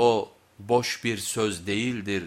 O boş bir söz değildir.